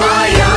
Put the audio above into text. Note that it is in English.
my own.